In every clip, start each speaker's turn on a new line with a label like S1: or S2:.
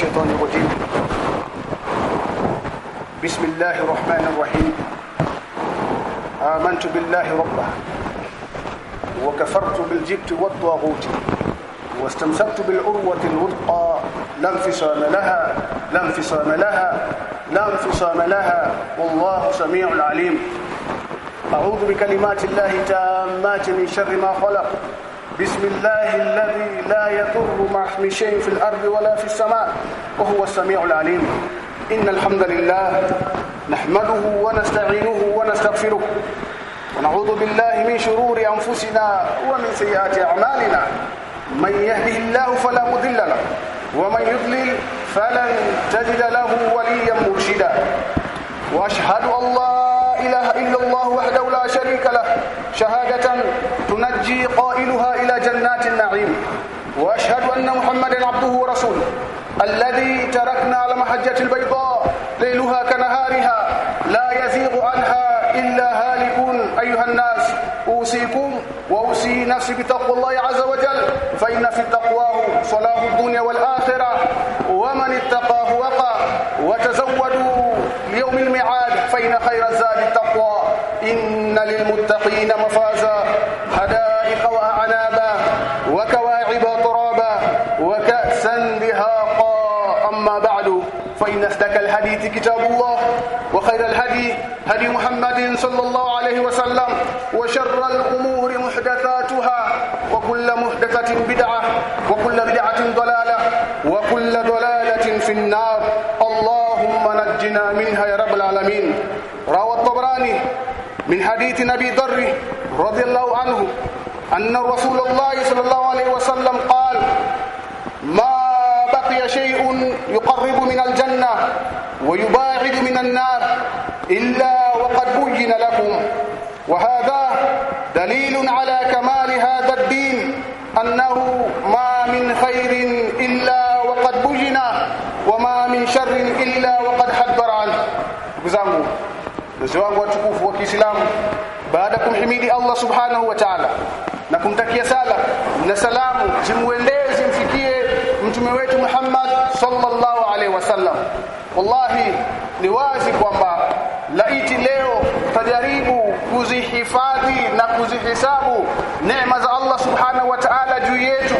S1: الشيطان الرجيم. بسم الله الرحمن الرحيم. آمنت بالله ربا وكفرت بالجبت والطاغوت واستمسكت بالعروة الوثقى لا انفصام لها لا انفصام لها لا انفصام لها والله سميع عليم. أعوذ بكلمات الله تامات من شر ما خلق بسم الله الذي لا يضر مع اسم شيء في الأرض ولا في السماء وهو السميع العليم. إن الحمد لله نحمده ونستعينه ونستغفره ونعوذ بالله من شرور أنفسنا ومن سيئات أعمالنا. من يهده الله فلا مضل له ومن يضلل فلن تجد له وليا مرشدا. وأشهد أن لا إله إلا الله وحده لا شريك له شهادة تنجي قائلها إلى جنات النعيم وأشهد أن محمدا عبده ورسوله الذي تركنا على محجة البيضاء ليلها كنهارها لا يزيغ عنها إلا هالكون. أيها الناس أوصيكم وأوصي نفسي بتقوى الله عز وجل فإن في تقواه صلاح الدنيا والآخرة ومن اتقاه وقى وتزودوا ليوم الميعاد فإن خير الزاد التقوى. إن للمتقين مفازا. الحديث كتاب الله وخير الهدي هدي محمد صلى الله عليه وسلم وشر الأمور محدثاتها وكل محدثة بدعة وكل بدعة ضلالة وكل ضلالة في النار. اللهم نجنا منها يا رب العالمين. روى الطبراني من حديث نبي ذر رضي الله عنه أن رسول الله صلى الله عليه وسلم قال ما بقي شيء يقرب من الجنة ويباعد من النار إلا وقد بين لكم وهذا على كمال هذا الدين أنه ما من خير إلا وقد بجنا وما من شر إلا وقد حذر عنه. بزامو نزوان واتقوف وكيسلام بعد حميد الله سبحانه وتعالى نكم تكي سالة نسلام جمويندي زمفكي متمويت محمد صلى الله عليه وسلم والله لوازي قوامبا لأيتي لأيتي tajaribu kuzihifadhi na kuzihesabu neema za Allah subhanahu wa ta'ala juu yetu.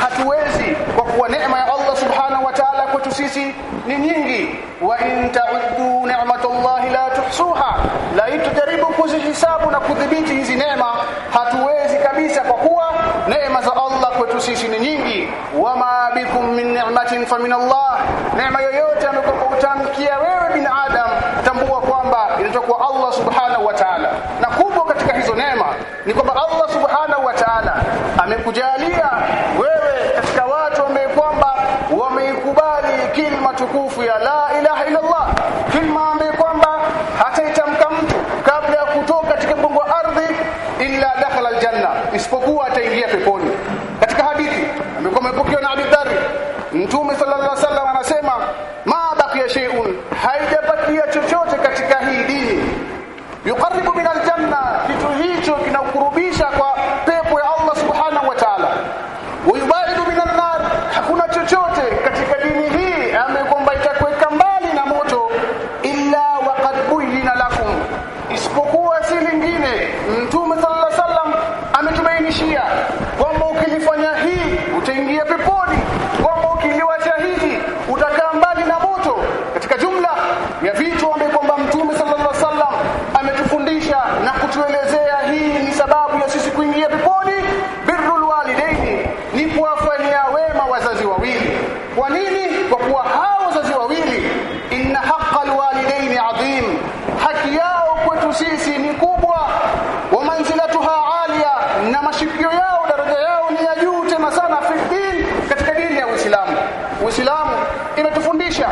S1: Hatuwezi kwa kuwa neema ya Allah subhanahu wa ta'ala kwetu sisi ni nyingi. Wa in ta'uddu ni'matallahi la tuhsuha la itajaribu kuzihisabu na kudhibiti hizi neema hatuwezi kabisa kwa kuwa neema za Allah kwetu sisi ni nyingi. Wama bikum min ni'matin faminallah neema yoyote ambayo utamkia wewe binadamu inatoka kwa Allah subhanahu wa ta'ala. Na kubwa katika hizo neema ni kwamba Allah subhanahu wa ta'ala amekujalia wewe katika watu ambao kwamba wameikubali kilima tukufu ya la ilaha illa Allah kilma ambayo kwamba hata itamka mtu kabla ya kutoka katika bongo wa ardhi illa dakhala aljanna isipokuwa ataingia peponi katika hadithi ambayo imepokewa na Abu Dharr Mtume sallallahu alaihi wasallam anasema ma baqiya shay'un haijabakia chochote katika hii dini yuqarribu min aljanna kitu hicho kinakurubisha kwa pepo ya Allah subhanahu wa ta'ala wayubaidu min nar hakuna chochote katika dini hii ambayo kwamba itakuweka mbali na moto illa waqad buyyina lakum isipokuwa si lingine mtume sallallahu alaihi wasallam ametubainishia kwamba ukilifanya hii utaingia peponi kwamba ukiliwacha hili utakaa mbali na moto katika jumla ya vitu ambavyo kwamba mtume sallallahu alaihi wasallam ametufundisha na kutuelezea hii ni sababu ya sisi kuingia peponi birrul walidaini ni kuwafanyia wema wazazi wawili kwa nini kwa kuwa hao wazazi wawili inna haqqal walidaini adhim haki yao kwetu sisi ni kubwa wa manzilatuha alia na mashikio yao daraja yao ni ya juu tena sana fi din katika dini ya Uislamu Uislamu imetufundisha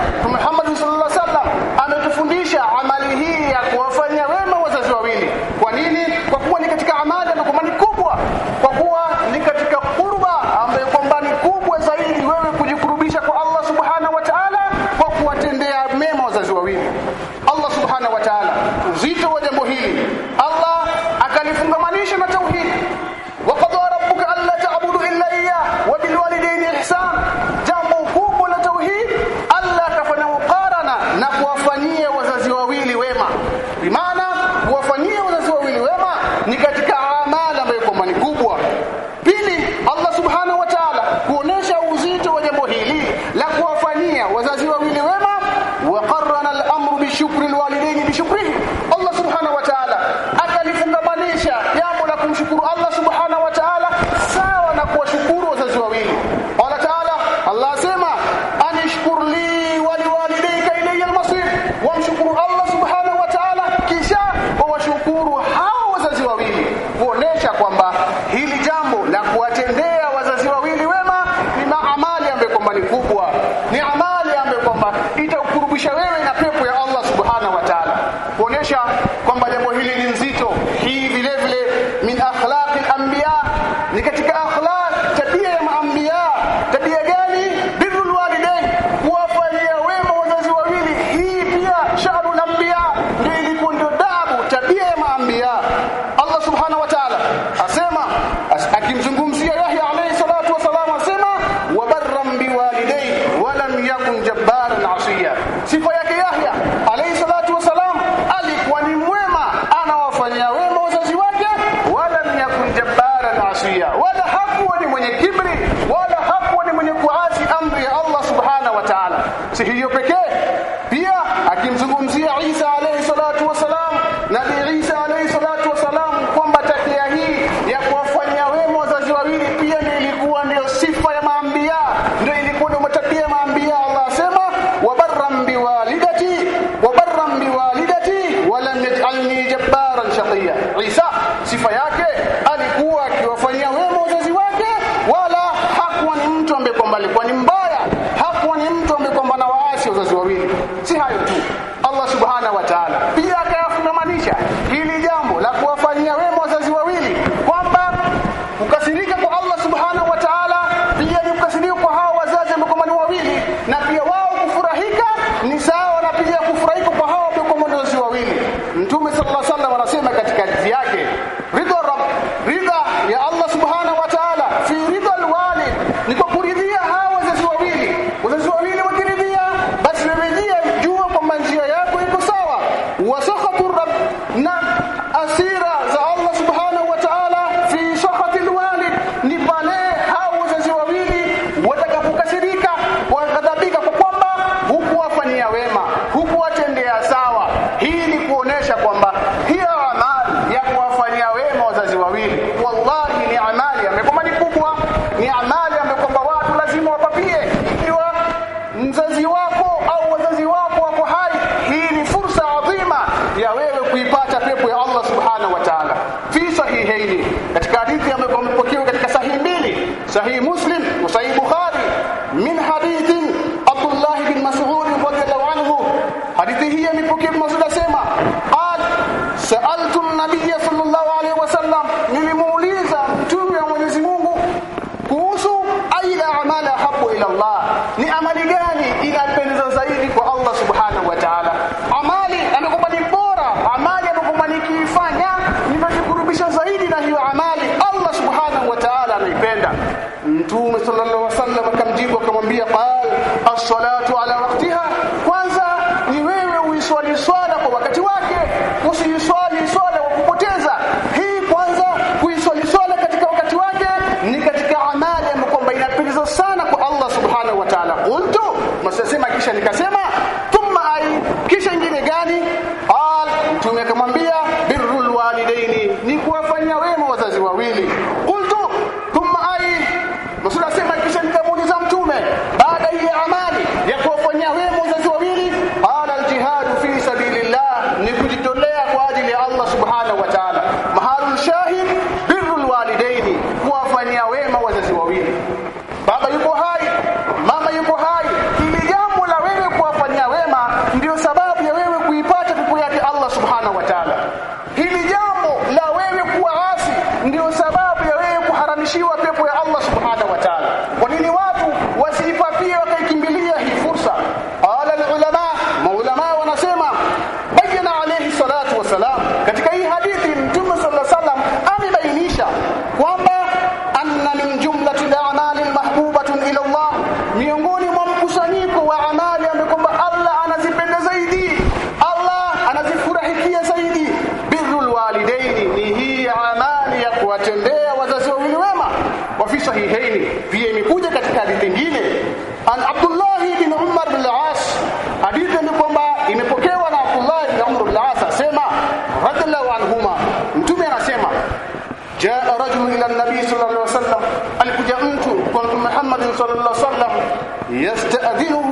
S1: يستأذنه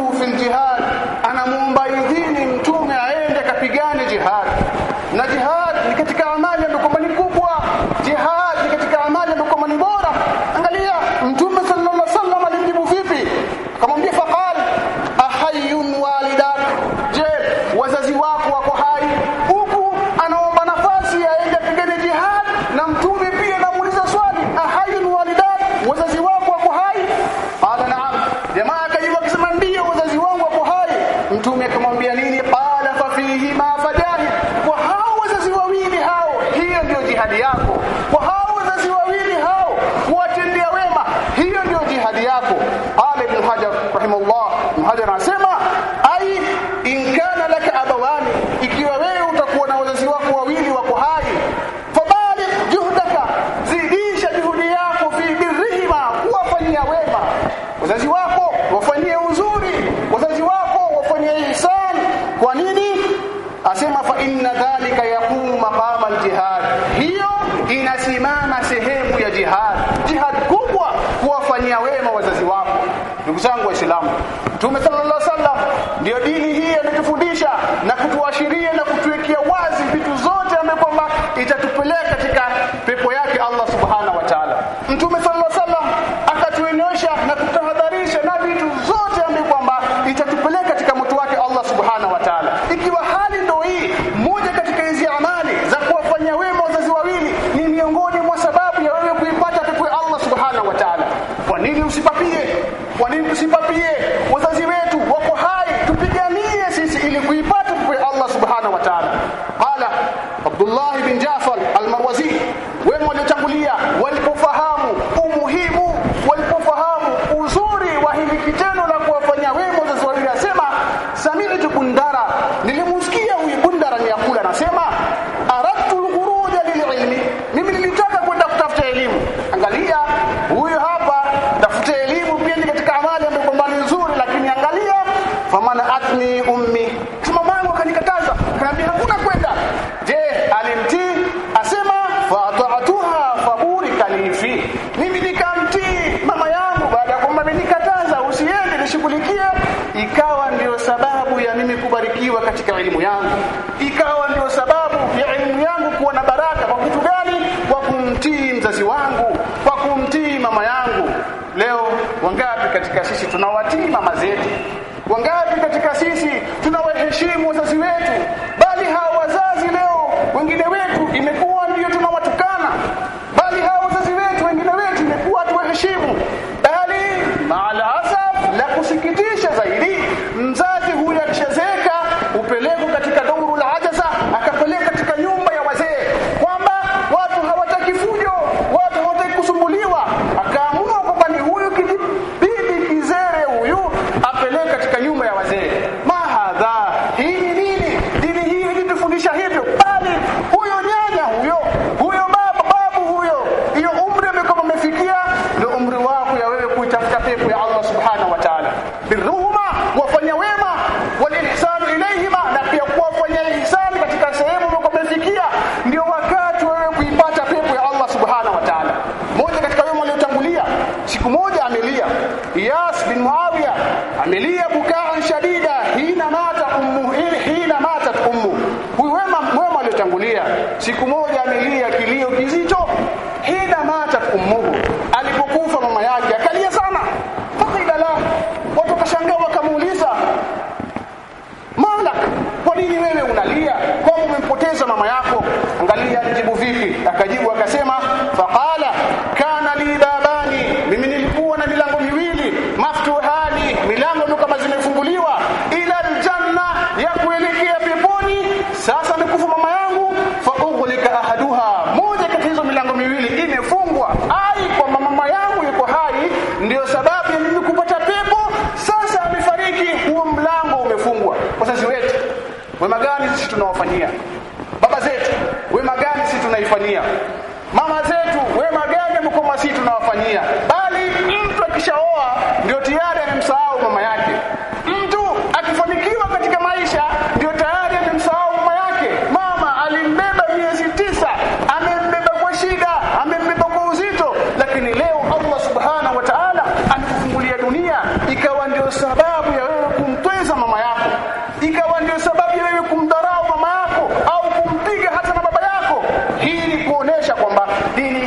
S1: wazazi wawili hao watendea wema, hiyo compañía. Kuonesha kwamba dini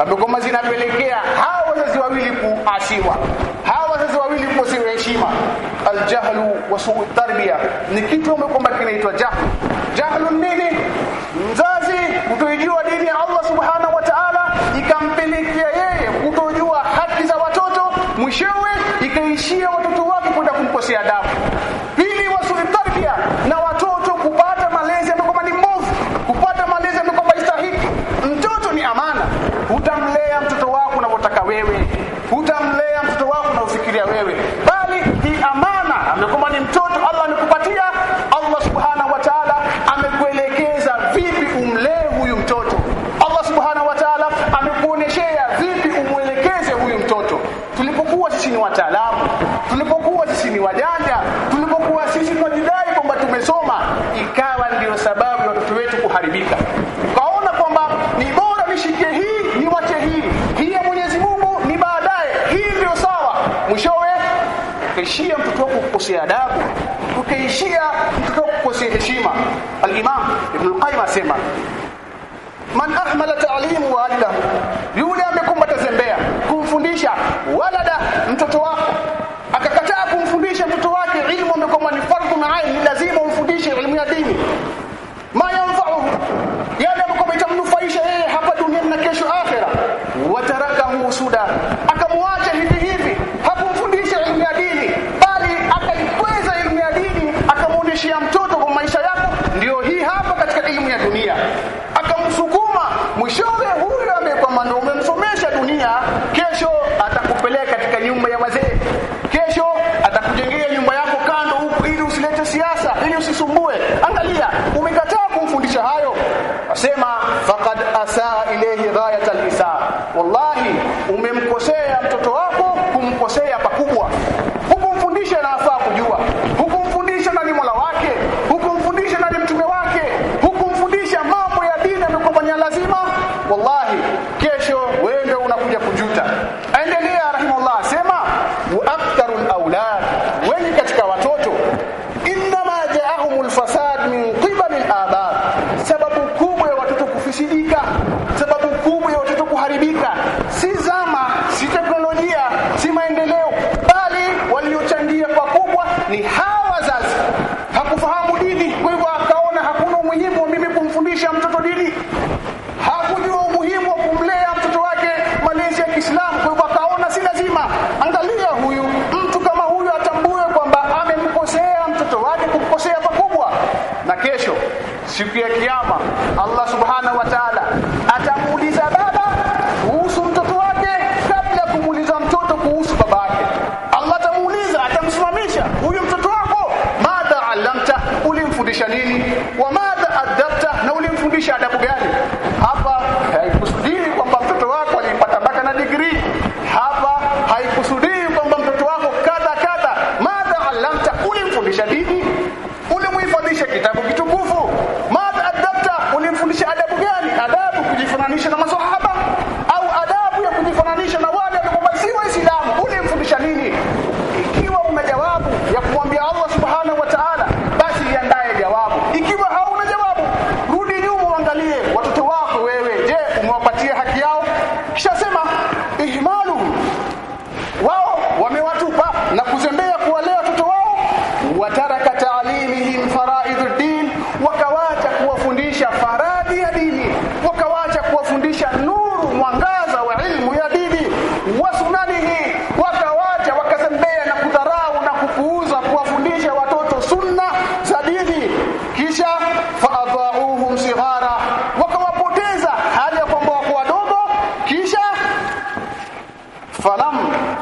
S1: Amekoma zinapelekea hawa wazazi wawili kuashiwa, Hawa wazazi wawili kukosewa heshima. Aljahlu wa suu tarbiyah ni kitu ambacho kinaitwa jahlu. Jahlu ni kukosea adabu ukaishia mtoto kukosea heshima. al-Imam Ibn al-Qayyim asema man ahmala ta'limu wa walida yule amekumbata zembea kumfundisha walada mtoto wako. Akakataa kumfundisha mtoto wake ilmu ambayo ni fardhu na ni lazima umfundishe elimu ya dini. Ma yanfa'uhu yale ambayo itamnufaisha yeye hapa duniani na kesho akhera. Watarakahu suda wallahi umemkosea mtoto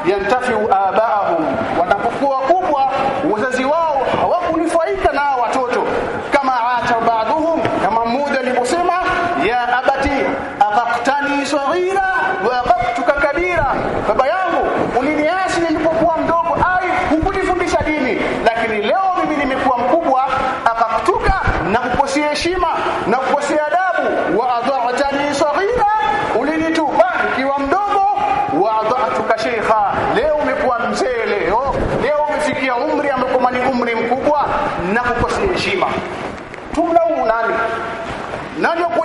S1: ينتفع آباء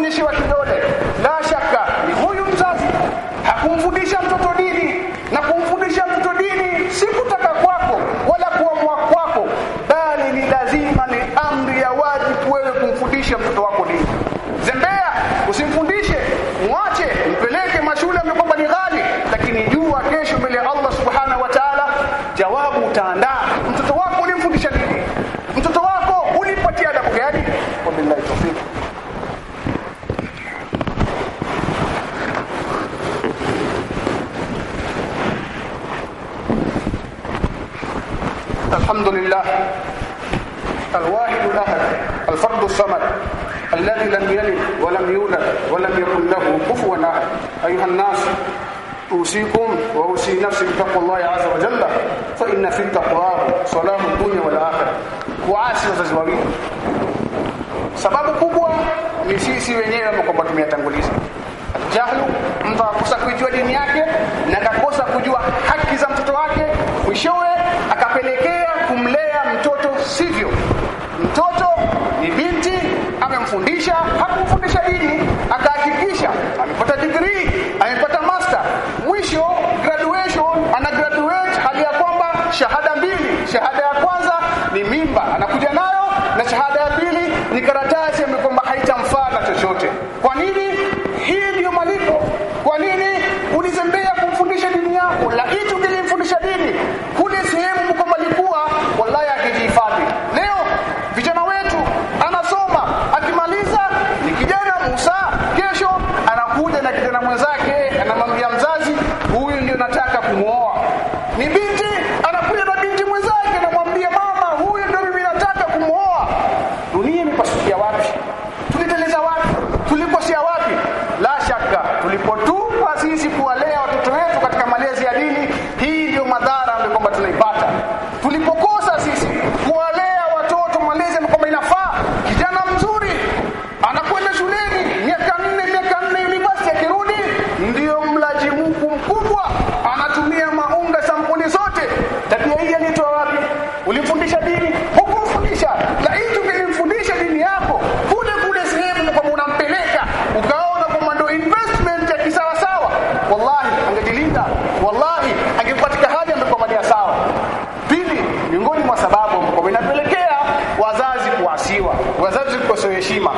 S1: utumishi wa kidole ايها الناس اوصيكم واوصي نفسي بتقوى الله عز وجل فان في التقوى سلام الدنيا والاخره waasi wazazi سبب sababu kubwa ni sisi wenyewe kwamba tumeyatanguliza jahlu mtu akakosa kujua dini yake na akakosa kujua haki za mtoto wake mwishowe akapelekea kumlea mtoto sivyo mtoto ni binti amemfundisha hakumfundisha dini ameshajiandikisha, amepata degree, amepata master, mwisho graduation, ana graduate hali ya kwamba shahada mbili, shahada ya kwanza ni mimba anakuja nayo, na shahada ya pili ni karatasi ambayo kwamba haitamfaa na chochote. Kwa nini? Hii ndio malipo. Kwa nini? mambo mko, inapelekea wazazi kuasiwa, wazazi kukosewa heshima,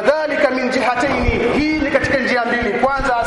S1: wadhalika min jihataini, hii ni katika njia mbili. Kwanza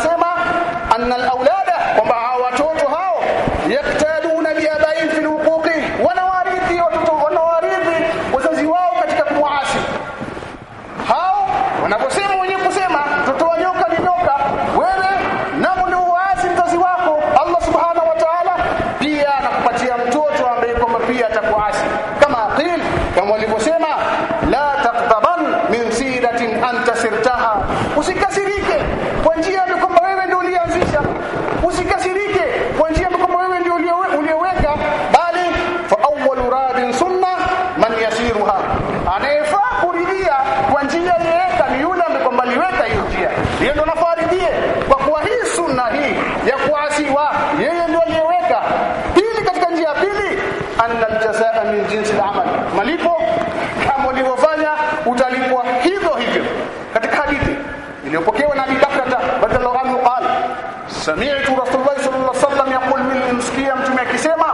S1: akisema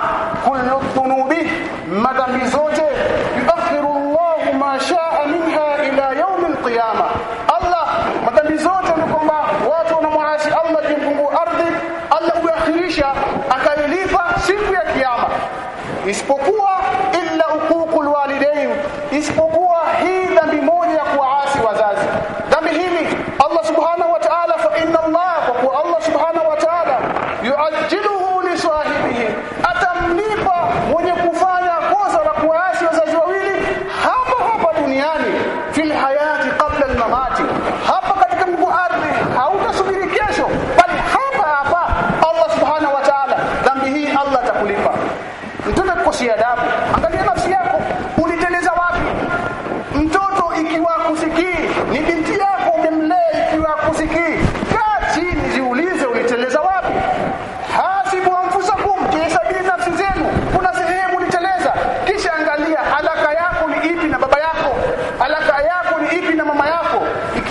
S1: kullu dhunubi madhambi zote yudakhiru Allahu ma shaa minha ila yawm alqiyama. Allah madhambi zote ni kwamba watu wanamwasi Allah jimpungu ardhi Allah huakhirisha akailipa siku ya kiyama. Isipokuwa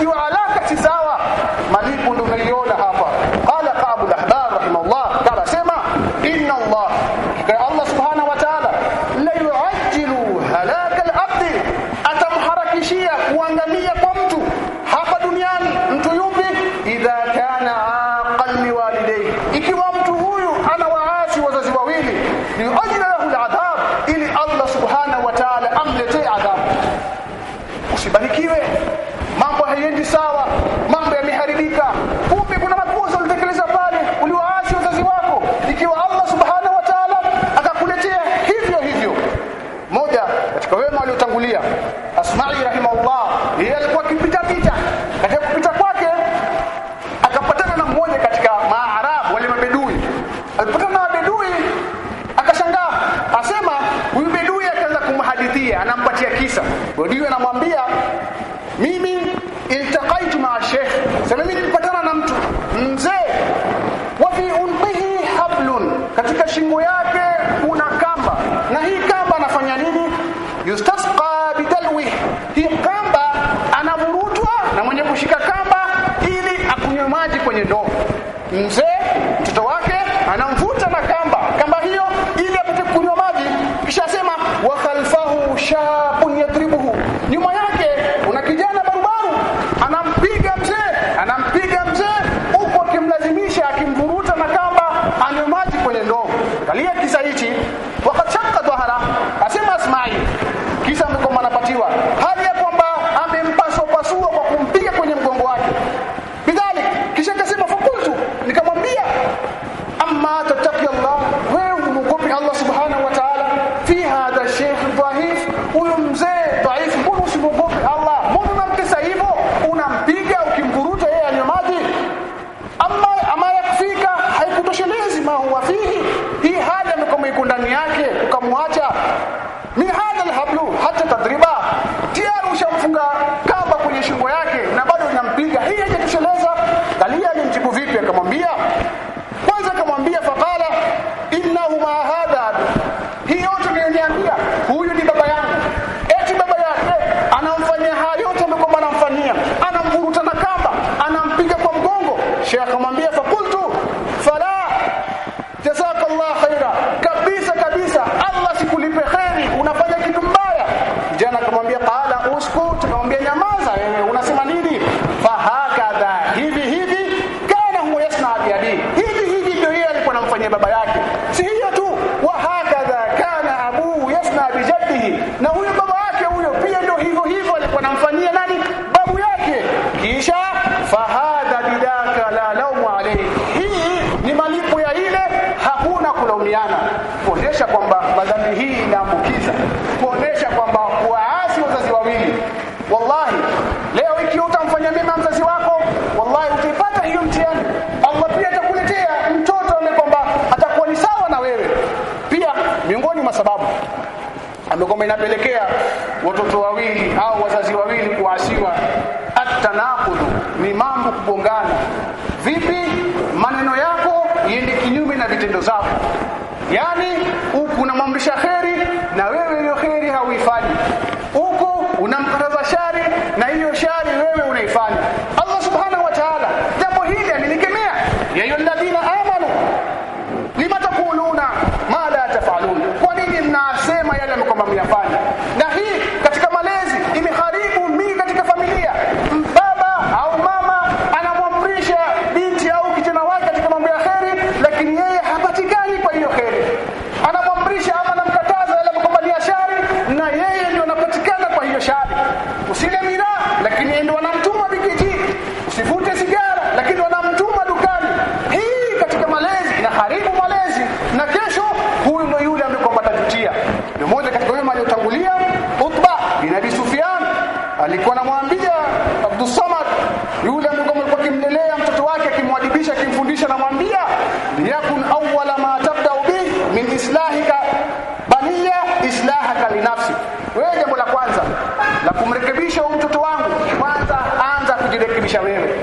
S1: You are shingo yake kuna kamba. Na hii kamba anafanya nini? Yustasqa bidalwi. Hii kamba anavurutwa na mwenye kushika kamba ili akunywe maji kwenye ndoo. Mzee vipi? Akamwambia kama sababu. Ambayo inapelekea watoto wawili au wazazi wawili kuasiwa atanaqudu ni mambo kugongana. Vipi? Maneno yako iende kinyume na vitendo zako. Yani huku unamwamrisha kheri na wewe hiyo kheri hauifanyi huku unamkataza shari na hiyo shari wewe unaifanya. Alikuwa Abdusamad Samad yule ambaye alikuwa akimlelea mtoto wake akimwadibisha akimfundisha anamwambia liyakun awwala ma tabda'u bi min islahika baliya islahaka linafsi wewe jambo la kwanza la kumrekebisha mtoto wangu kwanza anza kujirekebisha wewe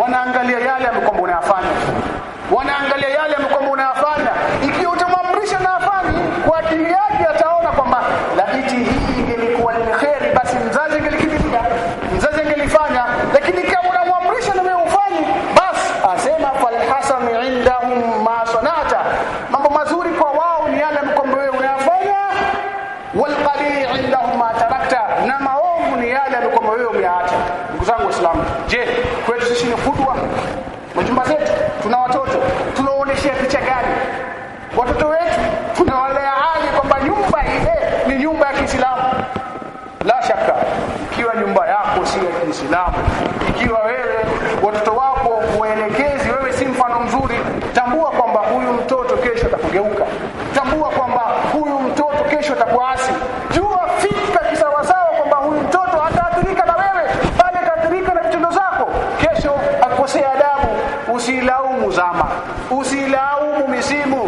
S1: wanangalia watoto wetu tunawalea aje kwamba nyumba ile ni nyumba ya Kiislamu? La shaka ikiwa nyumba yako si ya Kiislamu ikiwa wewe watoto wako waelekezi, wewe si mfano mzuri. Tambua kwamba huyu mtoto kesho atakugeuka. Tambua kwamba huyu mtoto kesho atakuasi. Jua fika kisawasawa kwamba huyu mtoto ataathirika na wewe bali ataathirika na vitendo zako kesho akosea adabu. Usilaumu zama. Usilaumu misimu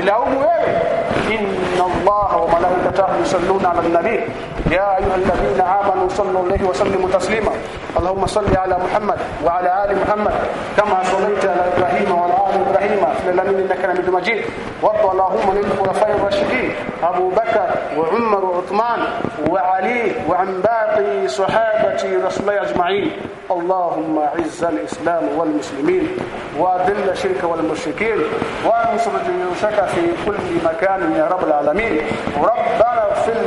S1: bali jilaumu wewe inna allaha wa malaikatahu yusalluna ala nabi ayuha alladhina amanu sallu alayhi wa sallimu taslima اللهم صل على محمد وعلى آل محمد. كما صليت على إبراهيم وعلى آل إبراهيم. في العالمين إنك حميد مجيد. وارض اللهم عن الخلفاء الراشدين. أبو بكر وعمر وعثمان وعلي وعن باقي صحابه رسول الله أجمعين. اللهم أعز الإسلام والمسلمين وأذل الشرك والمشركين وأنصر جيوشك في كل مكان يا رب العالمين. ربنا اغفر